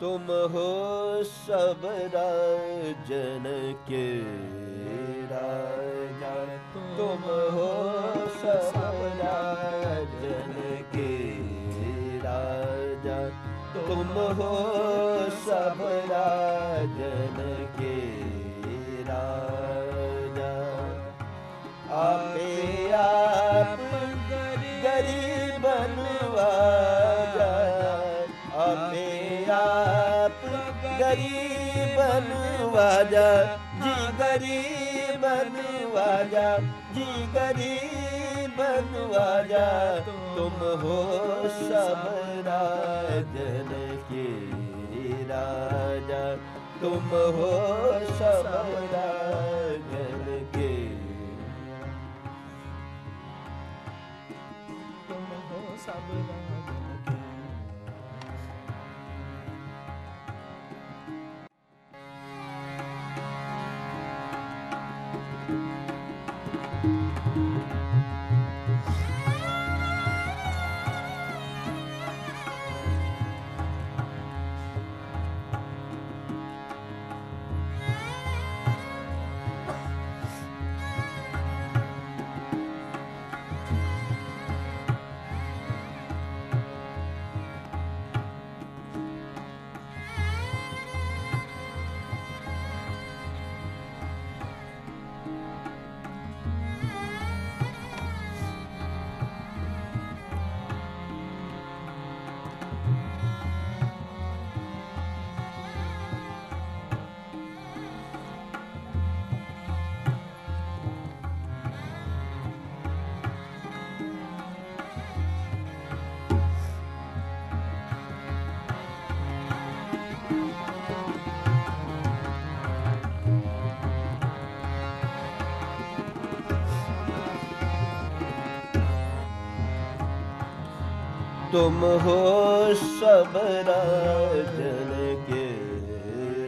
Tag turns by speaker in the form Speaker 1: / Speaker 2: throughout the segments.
Speaker 1: तुम हो सब राजन के राजा तुम हो सब राजन के राजा तुम हो सब राजन के राजा आपे आप ਵਾਜਾ, ਜੀ ਗਰੀਬ ਨਵਾਜਾ ਜੀ ਗਰੀਬ ਨਵਾਜਾ ਤੁਮ ਹੋ ਸਭ ਰਾਜਨ ਕੇ ਰਾਜਾ, ਤੁਮ ਹੋ ਸਭ ਰਾਜਨ ਕੇ। ਤੁਮ ਹੋ ਸਭ ਰਾਜਨ
Speaker 2: तुम हो सब राजन के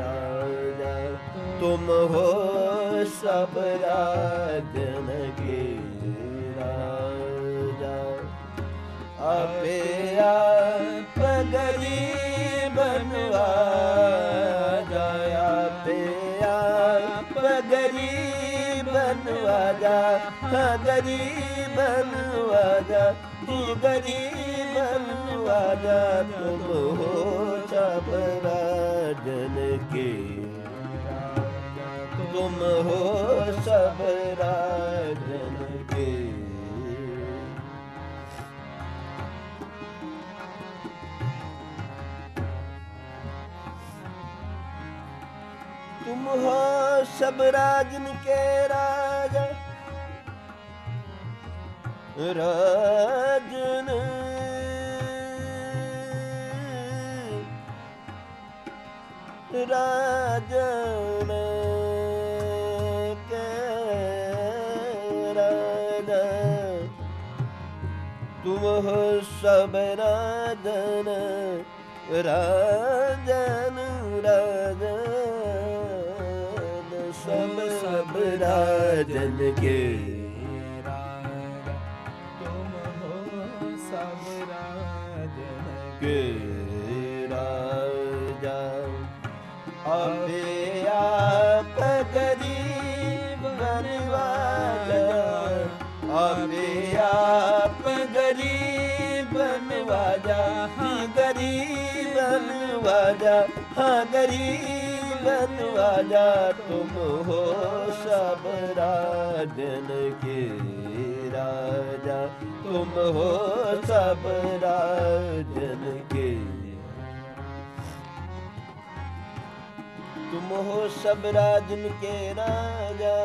Speaker 1: राजा तुम हो सब राजन के राजा आपे आप गरीब बनवाजा आपे आप गरीब बनवाजा हाँ गरीब बनवाजा जी गरीब बनवाजा तुम हो सब राजन के तुम हो सब राजन के तुम हो सब राजन के राजा
Speaker 2: ਰਜਨ ਰਾਜਨ ਕਰਦ ਤੁਮਹ ਸਭ
Speaker 1: ਰਾਜਨ ਰਾਜਨ ਰਾਜਨ। ਰਾਜਨ ਕੇ बनवाजा हाँ गरीब बनवाजा तुम हो सब राजन के राजा तुम हो सब राजन के तुम हो सब राजन के राजा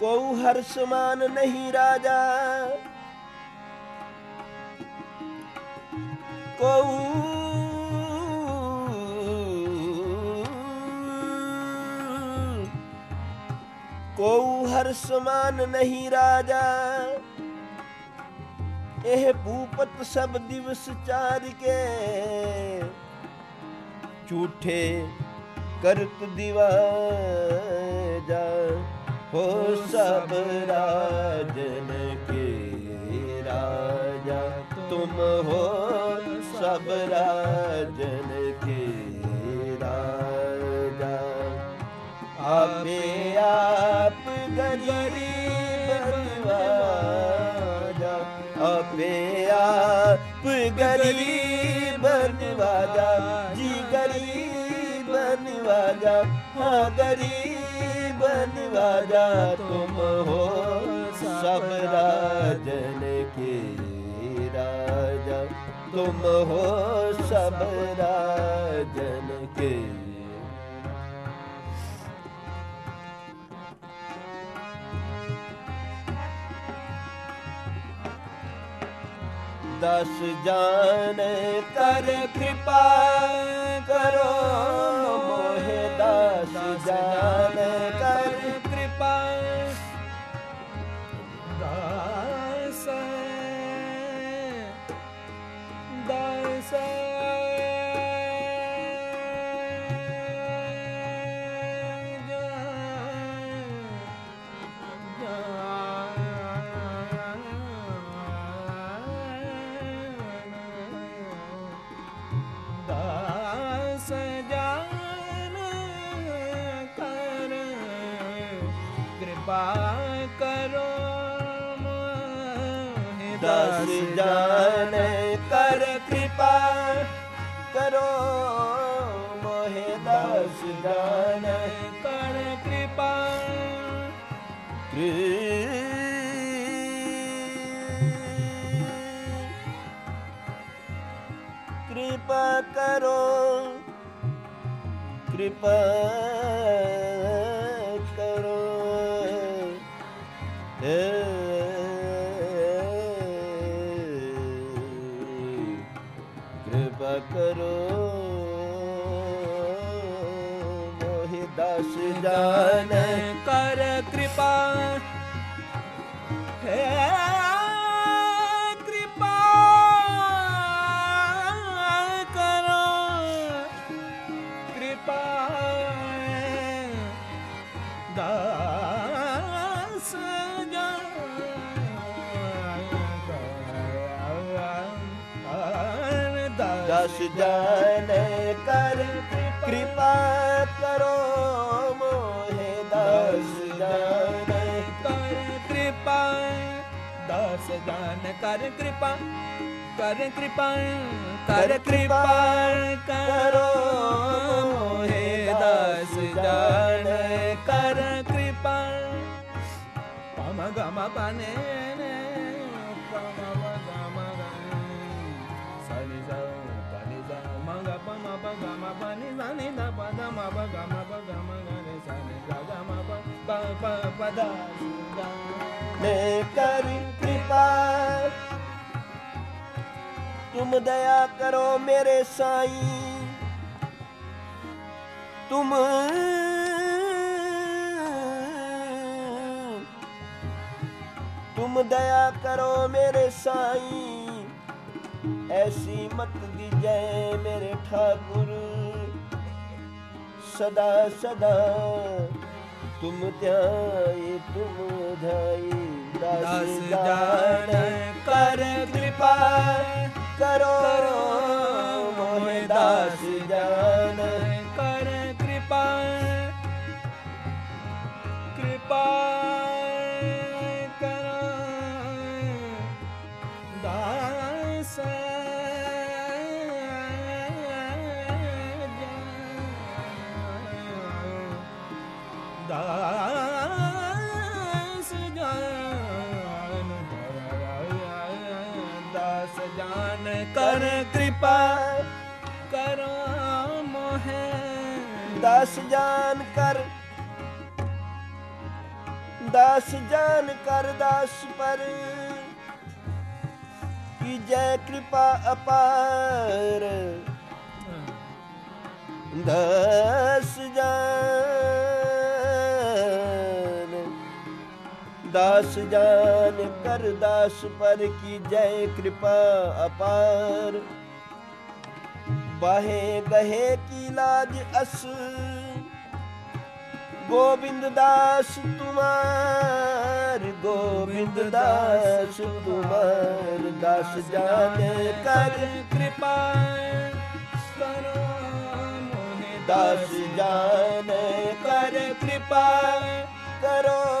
Speaker 1: को हर समान नहीं राजा ਕਉ ਕਉ ਹਰ ਸਮਾਨ ਨਹੀਂ ਰਾਜਾ। ਇਹ ਭੂਪਤ ਸਭ ਦਿਵਸ ਚਾਰ ਕੇ। ਝੂਠੇ ਕਰਤ ਦਿਵਾਜਾ ਹੋ ਸਭ ਰਾਜਨ ਕੇ ਰਾਜਾ। ਤੁਮ ਹੋ ਸਭ ਰਾਜਨ ਕੇ ਰਾਜਾ ਆਪੇ ਆਪ ਗਰੀਬ ਨਵਾਜਾ ਆਪੇ ਆਪ ਗਰੀਬ ਨਵਾਜਾ ਜੀ ਗਰੀਬ ਨਵਾਜਾ ਹਾਂ ਗਰੀਬ ਨਵਾਜਾ ਤੁਮ ਹੋ ਸਭ ਰਾਜਨ ਕੇ ਰਾਜਾ ਤੁਮ ਹੋ ਸਭ ਰਾਜਨ ਕੇ ਦਸ ਕਿਰਪਾ ਕਰੋ ਮੋਹਿ ਦਸ ਜਾਨ ਕਰ
Speaker 2: ਕਿਰਪਾ ਕਰੋ ਮੋਹਿ
Speaker 1: ਦਸ ਜਾਨ ਕਰ ਕਿਰਪਾ
Speaker 2: ਕਿਰਪਾ
Speaker 1: ਕਰੋ ਕਿਰਪਾ ਕਰੋ। ਮੋਹਿ ਦਸ ਜਾਨ।
Speaker 2: ਦਸ ਜਾਨ
Speaker 1: ਕਰ ਕਿਰਪਾ ਕਰੋ ਮੋਹਿ ਦਸ ਜਾਨ
Speaker 2: ਕਰ ਕਿਰਪਾ ਦਸ ਜਾਨ ਕਰ ਕਿਰਪਾ ਕਰ ਕਿਰਪਾ ਕਰ ਕਿਰਪਾ ਕਰੋ ਮੋਹਿ ਦਸ ਜਾਨ ਕਰ ਕਿਰਪਾ। ਪਮ ਗਮ ਪਨੇ ਪਮ ਪ ਗਮ ਪਨੀ ਸਨੀ ਦਾ ਪਦ ਮ ਪ ਗਮ ਪ ਗਮ ਗਨੇ ਸਨੀ ਗਾ ਗਮ ਪ ਪ ਪ ਪਦ
Speaker 1: ਨੇ ਕਰ ਕਿਰਪਾ ਤੁਮ ਦਇਆ ਕਰੋ ਮੇਰੇ ਸਾਈਂ ਤੁਮ ਤੁਮ ਦਇਆ ਕਰੋ ਮੇਰੇ ਸਾਈਂ ਐਸੀ ਮਤ ਦੀਜੈ ਮੇਰੇ ਠਾਕੁਰ ਸਦਾ ਸਦਾ ਤੁਮ ਧਿਆਏ ਤੁਮ ਧਾਈ
Speaker 2: ਦਸ
Speaker 1: ਜਾਣ
Speaker 2: ਕਰ ਕਿਰਪਾ
Speaker 1: ਕਰੋ
Speaker 2: ਦਸ ਜਾਨ ਕਰ, ਦਸ ਜਾਨ ਕਰ
Speaker 1: ਦਸ ਪਰ, ਕੀ ਜੈ ਕਿਰਪਾ ਅਪਾਰ? ਦਸ ਜਾਨ ਦਸ ਜਾਨ ਕਰ ਦਸ ਪਰ, ਕੀ ਜੈ ਕਿਰਪਾ ਅਪਾਰ? ਬਹੇ ਗਹੇ ਕੀ ਲਾਜ ਅਸ। ਗੋਬਿੰਦ ਦਾਸ ਤੁਮਾਰ,
Speaker 2: ਗੋਬਿੰਦ ਦਾਸ ਤੁਮਾਰ,
Speaker 1: ਦਾਸ ਜਾਣੇ ਕਰ ਕਿਰਪਾ। ਕਰੋ ਮੋਨੇ ਦਾਸ ਜਾਣੇ
Speaker 2: ਕਰ ਕਿਰਪਾ ਕਰੋ।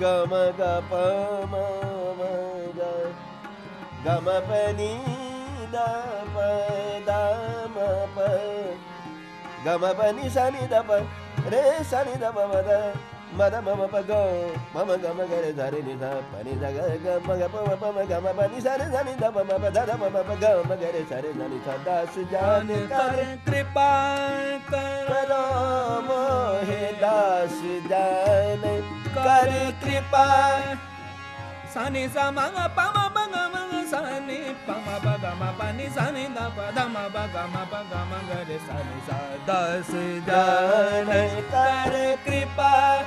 Speaker 2: गम
Speaker 1: ग प म म ग गम पनि द प द म प गम पनि सा नि द प रे सा नि द प म द म द म म प ग म म ग म ग रे ध रे नि ध प नि ध ग ग म ग प म प म ग म प नि सा रे ध नि ध प म प ध ध म म प ग म ग रे सा रे ध नि सा दास जान कर
Speaker 2: कृपा करो
Speaker 1: करो मोहे दास जान ਕਰ ਕਿਰਪਾ ਸਾਨੇ ਸਮਾ ਪਮ ਬੰਗ ਮੰਗ ਸਾਨੇ ਪਮ ਬਗ ਮ
Speaker 2: ਪਨੀ
Speaker 1: ਸਾਨੇ ਦਾ ਪਦ ਮ ਬਗ ਮ ਬਗ ਮ ਗਰੇ ਸਾਨੇ ਸਾ ਦਸ ਜਨ ਕਰ ਕਿਰਪਾ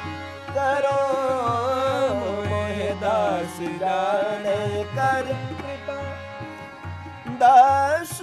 Speaker 1: ਕਰੋ ਮੋਹਿ ਦਸ ਜਨ ਕਰ ਕਿਰਪਾ ਦਸ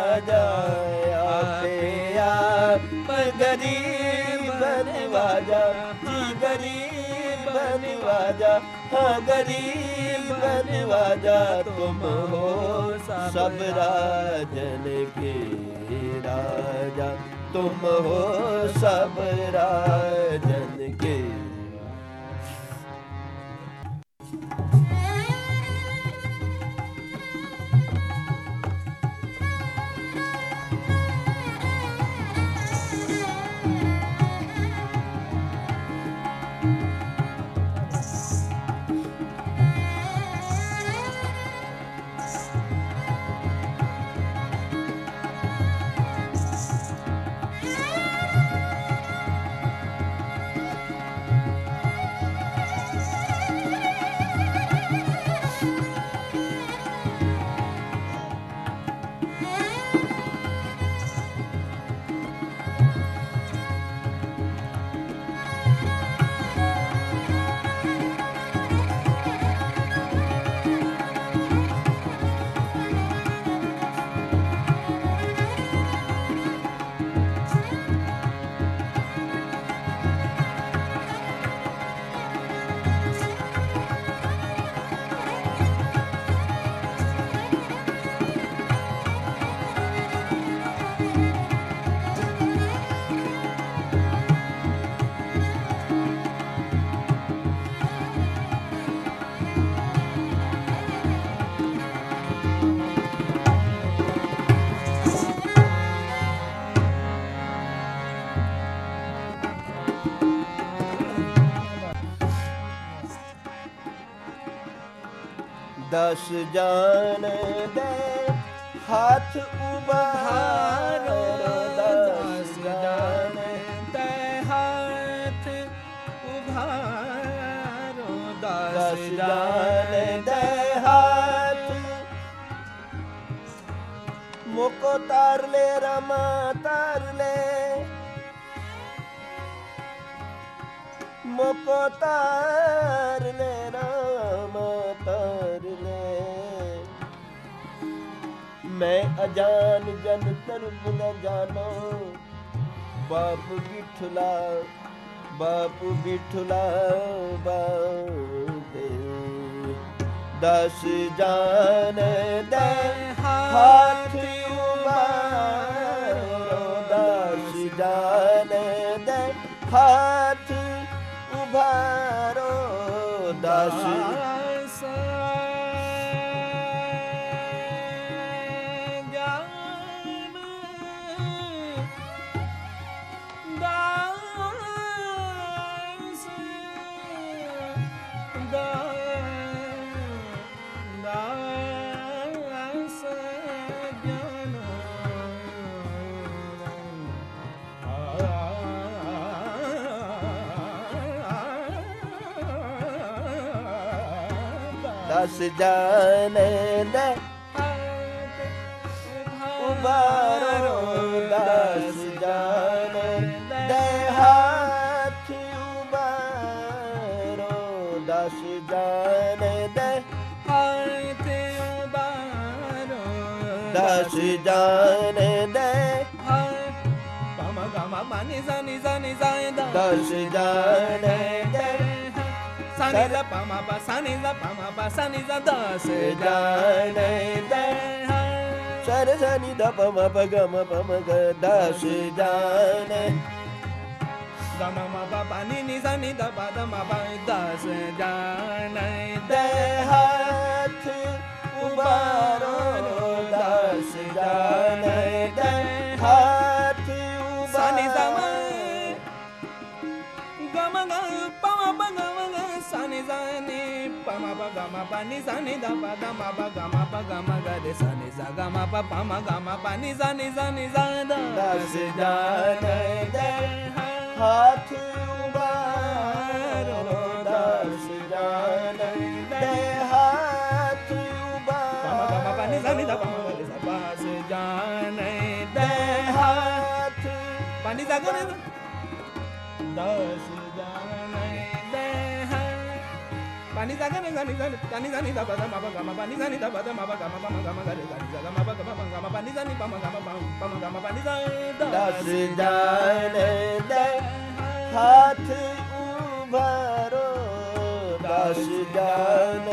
Speaker 1: गरीब नवाजा तुम हो सब राजन के राजा तुम हो सब राजन के ਦਸ ਜਾਣ ਦੇ ਹੱਥ ਉਬਾਰੋ ਦਸ ਜਾਣ
Speaker 2: ਤੇ ਹੱਥ ਉਭਾਰੋ।
Speaker 1: ਦਸ
Speaker 2: ਦਸ
Speaker 1: ਜਾਣ
Speaker 2: ਜਾਨ
Speaker 1: ਦੇ ਹੱਥ। ਮੁਕੋ ਤਾਰ ਲੈ ਰਮਾ ਤਾਰ ਲੈ। ਮੁਕੋ ਤਾਰ ਲੈ। ਮੈਂ ਅਜਾਨ ਜਨ ਤਰਬ ਨ ਜਾਣੋ। ਬਾਪ ਬਿਠਲਾ ਬਾਪ ਬਿਠਲਾ ਬਾਤੇ ਦਸ ਜਾਨ ਦੇ ਹਾਥ ਦਸ ਜਾਨ ਦੇ ਉਬਾਰੋ ਦਸ ਜਾਨ ਦੇ ਦਸ ਜਾਨ ਦੇ
Speaker 2: Sani da pa ma pa sani da pa ma pa sani da da se da
Speaker 1: ਜਾਨ ਦੇ ਸਰ ਸਨੀ ਦ ਪ ਮ ਪ ਗ ਮ ਪ ਮ ਗ ਦਸ ਜਾਨ
Speaker 2: da pa da ma pa da se da nai
Speaker 1: ਦੇ ਹੱਥ ਉਬਾਰੋ ਦਸ ਜਾਨ ਦੇ ਹੱਥ
Speaker 2: sani da ma
Speaker 1: ਉਬਾਰੋ
Speaker 2: ga ma ga pa ma pa ga ma ga sani da ni pa ma pa ga ma pa ni sa ni da pa da ma pa ga ma pa ga ma ga de sa ni sa ga ma pa pa ma ga ma pa ni sa ni sa ni sa da
Speaker 1: ਦਸ ਜਾਨ ਦੇ ਹੱਥ ਉਬਾਰੋ
Speaker 2: pa da ma pa ga ma pa ma ga ma ga de sa ni sa ga ma pa ga ma pa ga ma pa ni sa ni pa ma ga ma pa pa ma ga ma pa ni sa da
Speaker 1: ਦਸ ਜਾਨ ਦੇ ਹੱਥ ਉਬਾਰੋ ਦਸ ਜਾਨ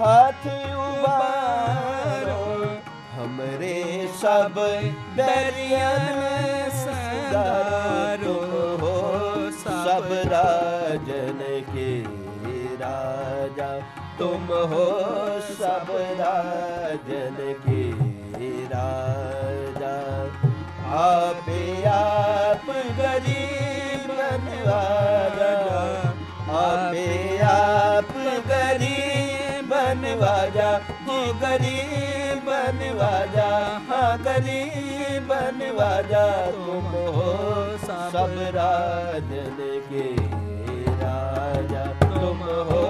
Speaker 1: ਹੱਥ ਸਭ ਬੈਰੀਆਂ ਸੁਧਾਰੋ ਹੋ ਸਭ ਰਾਜਨ ਕੇ ਰਾਜਾ। ਤੁਮ ਹੋ ਸਭ ਰਾਜਨ ਕੇ ਰਾਜਾ। ਆਪੇ ਆਪ ਗਰੀਬ ਬਨਵਾਜਾ। ਆਪੇ ਆਪ ਗਰੀਬ ਬਨਵਾਜਾ। ਹੋ ਗਰੀਬ बनवाजा हाँ गरीब बनवाजा तुम हो सब राज लेके राजा तुम हो